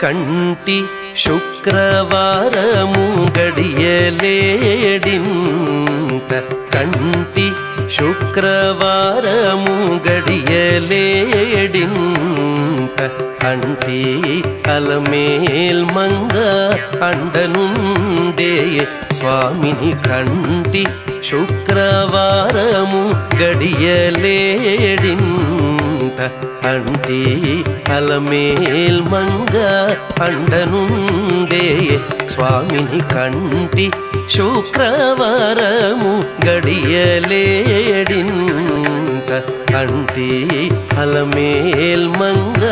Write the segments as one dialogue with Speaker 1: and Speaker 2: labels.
Speaker 1: కంటి శుక్రవారము గడియలేడింట కంటి శుక్రవారము గడియలేడింట అంటి అలమేల్ మంగ అండనుండే స్వామిని కంటి శుక్రవారము గడియలేడింట అంటి అలమేల్ మంగ అండనుండే స్వామిని కంటి శుక్రవారము గడియలేడింత అంటి అలమేల్ మంగ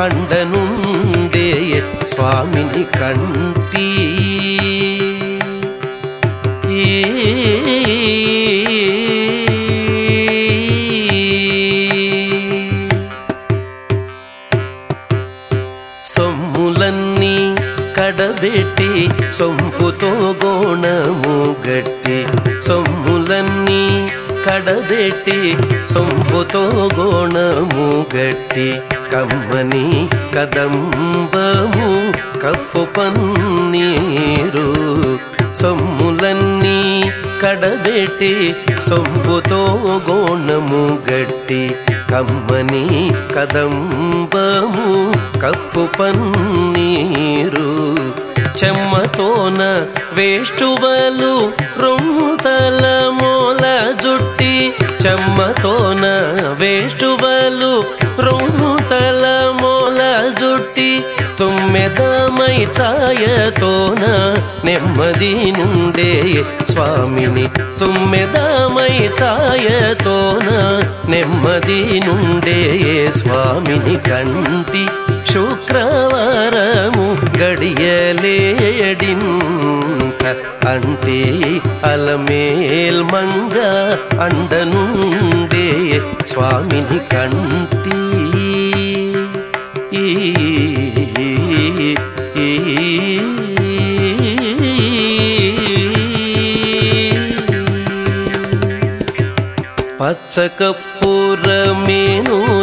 Speaker 1: అండనుండే స్వామిని కంటి సొమ్ములన్నీ కడబెట్టి సొంపుతో గోణము గట్టి సొమ్ములన్నీ కడబెట్టి సొంపుతో గోణము గట్టి కమ్మని కదంబము కప్పు పన్నీరు సొమ్ములన్నీ కడబెట్టి సొంపుతో గోణము గట్టి కమ్మని కదంబము కప్పు పన్నీరు చెమ్మతోన వేష్టువలు రొమ్ముతల మూల జుట్టి చెమ్మతోన వేష్టువలు రొమ్ముతల మూల జుట్టి తుమ్మెదమై ఛాయతోన నెమ్మది నుండే స్వామిని తుమ్మెదమై ఛాయతోన నెమ్మది నుండే స్వామిని కంటి శుక్రవారము గడియలేడింట అంటే అలమేల్ మంగ అండనుండే స్వామిని కంటి ఈ పచ్చకప్పుర మేనూరి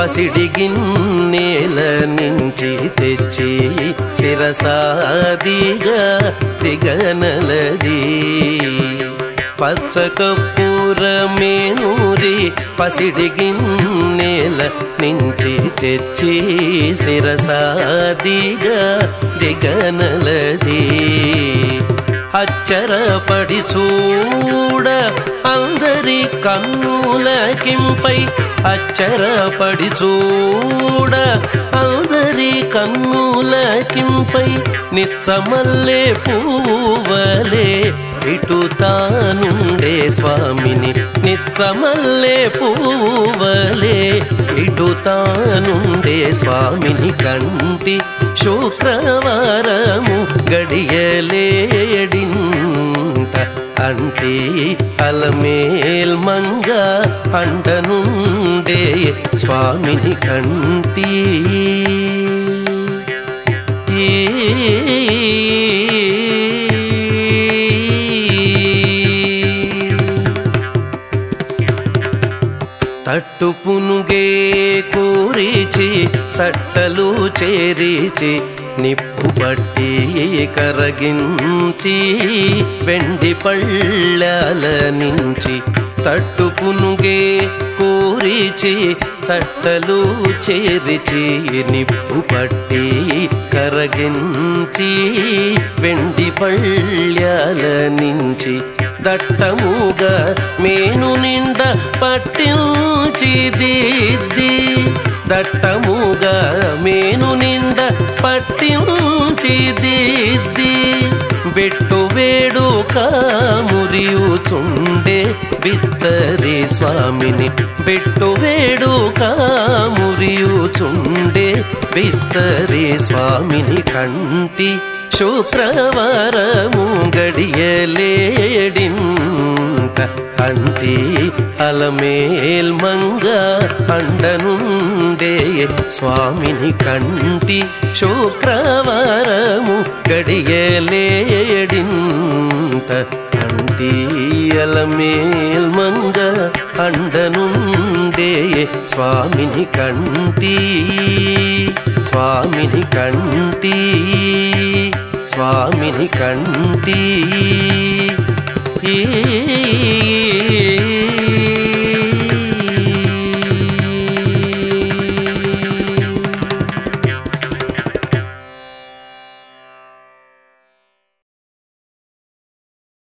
Speaker 1: పసిడి గిన్నెల నుంచి తెచ్చి శిరసాదిగా దిగనలది పచ్చకప్పుర నూరి పసిడి గిన్నెల నుంచి తెచ్చి శిరసాదిగా దిగనలది అచ్చరపడి చూడ అందరి కన్నులకింపై అచ్చరపడి చూడ. అందరి కన్నులకింపై నిత్సమల్లే పూవలే. ఇటు తానుండే స్వామిని నిత్సమల్లే పూవలే. ఇటు తానుండే స్వామిని కంటి శుక్రవారము గడియలేడి అంటే అలమేల్ మంగ అండనుండే స్వామిని కంటి. తట్టు పునుగే కూరిచి చట్టలు చేరిచి నిప్పు పట్టి కరగించి వెండి పళ్ళల నుంచి తట్టు పునుగే కూరిచి చట్టలు చేరిచి నిప్పు పట్టి కరగించి వెండి పళ్ళల నుంచి దట్టముగా మేను నిండ పట్టించి దిద్ది దట్టముగా మేను నిండ పట్టించి దిద్ది బెట్టు వేడు మురియుచుండే బిత్తరి స్వామిని. బెట్టు వేడు మురియుచుండే బిత్తరి స్వామిని కంటి శుక్రవారము గడియలేడింత. అంటి అలమేల్ మంగ అండనుండే స్వామిని కంటి శుక్రవారము గడియలేడింట అంటి అలమేల్ మంగ అండనుండే స్వామిని కంటి స్వామిని కంటి స్వామిని కంటి ఈ